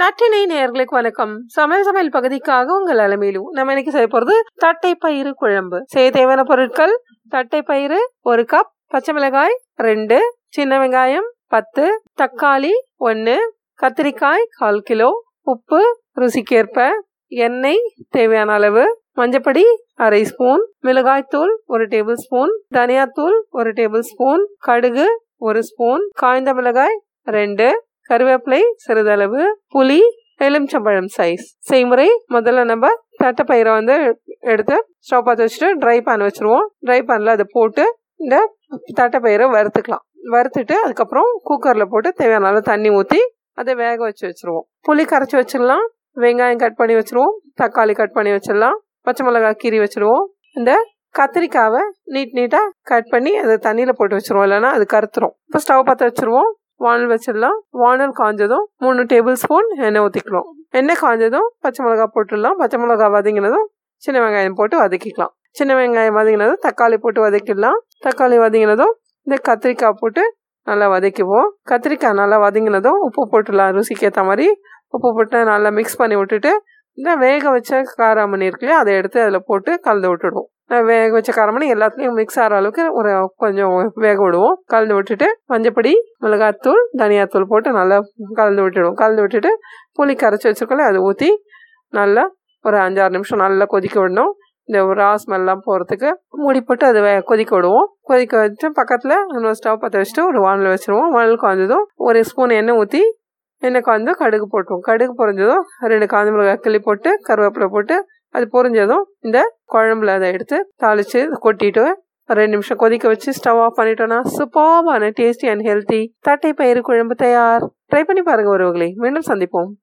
நட்டினை நேர்களுக்கு வணக்கம். சமையல் சமையல் பகுதிக்காக உங்கள் அலமையிலும் நம்ம இன்னைக்கு செய்ய போறது தட்டை பயிறு குழம்பு. செய்ய தேவையான பொருட்கள் தட்டை பயிறு ஒரு கப் பச்சை மிளகாய் ரெண்டு சின்ன வெங்காயம் பத்து தக்காளி ஒன்று கத்திரிக்காய் கால் கிலோ உப்பு ருசிக்கேற்ப எண்ணெய் தேவையான அளவு மஞ்சப்பொடி அரை ஸ்பூன் மிளகாய்த்தூள் ஒரு டேபிள் ஸ்பூன் தனியாத்தூள் ஒரு டேபிள் ஸ்பூன் கடுகு ஒரு ஸ்பூன் காய்ந்த மிளகாய் ரெண்டு கருவேப்பிலை சிறிதளவு புளி எலுமிச்சம்பழம் சைஸ் செய்முறை முதல்ல நம்ம தட்டைப்பயிரை வந்து எடுத்து ஸ்டவ் பார்த்து வச்சுட்டு ட்ரை பேன் வச்சுருவோம். ட்ரை பேனில் அதை போட்டு இந்த தட்டைப்பயிரை வறுத்துக்கலாம். வறுத்துட்டு அதுக்கப்புறம் குக்கரில் போட்டு தேவையான அளவு தண்ணி ஊற்றி அதை வேக வச்சு வச்சுருவோம். புளி கரைச்சி வச்சிடலாம். வெங்காயம் கட் பண்ணி வச்சுருவோம். தக்காளி கட் பண்ணி வச்சிடலாம். பச்சை மிளகாய் கீரி வச்சுருவோம். இந்த கத்திரிக்காவை நீட் நீட்டாக கட் பண்ணி அதை தண்ணியில் போட்டு வச்சுருவோம். இல்லைன்னா அது கருத்துரும். இப்போ ஸ்டவ் பற்ற வச்சுருவோம். வானல் வச்சிடலாம். வானல் காஞ்சதும் மூணு டேபிள் ஸ்பூன் எண்ணெய் ஊற்றிக்கலாம் எண்ணெய் காஞ்சதும் பச்சை மிளகா போட்டுடலாம். பச்சை மிளகா வதங்கினதும் சின்ன வெங்காயம் போட்டு வதக்கிக்கலாம். சின்ன வெங்காயம் வதங்கினதும் தக்காளி போட்டு வதக்கிடலாம். தக்காளி வதங்கினதும் இந்த கத்திரிக்காய் போட்டு நல்லா வதக்கிவோம் கத்திரிக்காய் நல்லா வதங்கினதும் உப்பு போட்டுடலாம். ருசிக்கு ஏற்ற மாதிரி உப்பு போட்டு நல்லா மிக்ஸ் பண்ணி விட்டுட்டு இந்த வேக வச்ச காராமணி இருக்குல்லையா அதை எடுத்து அதில் போட்டு கலந்து விட்டுடுவோம். வேக வச்ச காரமணி எல்லாத்துலேயும் மிக்ஸ் ஆகிற அளவுக்கு ஒரு கொஞ்சம் வேக விடுவோம். கலந்து விட்டுட்டு மஞ்சப்பொடி மிளகாத்தூள் தனியாத்தூள் போட்டு நல்லா கலந்து விட்டுடுவோம். கலந்து விட்டுட்டு புளி கரைச்சி வச்சுருக்கோம்ல அதை ஊற்றி நல்லா ஒரு அஞ்சாறு நிமிஷம் நல்லா கொதிக்க விடணும். இந்த ராஸ் ஸ்மெல்லாம் போகிறதுக்கு மூடி போட்டு அதை வே கொதிக்க விடுவோம். கொதிக்க வச்சு பக்கத்தில் இன்னொரு ஸ்டவ் பற்ற வச்சுட்டு ஒரு வானல் வச்சுருவோம். வானல் காய்ஞ்சதும் ஒரு ஸ்பூன் எண்ணெய் ஊற்றி எண்ணெய் காய்ந்து கடுகு போட்டுருவோம். கடுகு பொறிஞ்சதும் ரெண்டு காஞ்ச மிளகாய் கிள்ளி போட்டு கருவேப்பிலை போட்டு அது பொரிஞ்சதும் இந்த குழம்புல அதை எடுத்து தாளித்து கொட்டிட்டு ரெண்டு நிமிஷம் கொதிக்க வச்சு ஸ்டவ் ஆஃப் பண்ணிட்டோம்னா சூப்பர்பான டேஸ்டி அண்ட் ஹெல்த்தி தட்டை பயிறு குழம்பு தயார். ட்ரை பண்ணி பாருங்க ஒருவர்களே மீண்டும் சந்திப்போம்.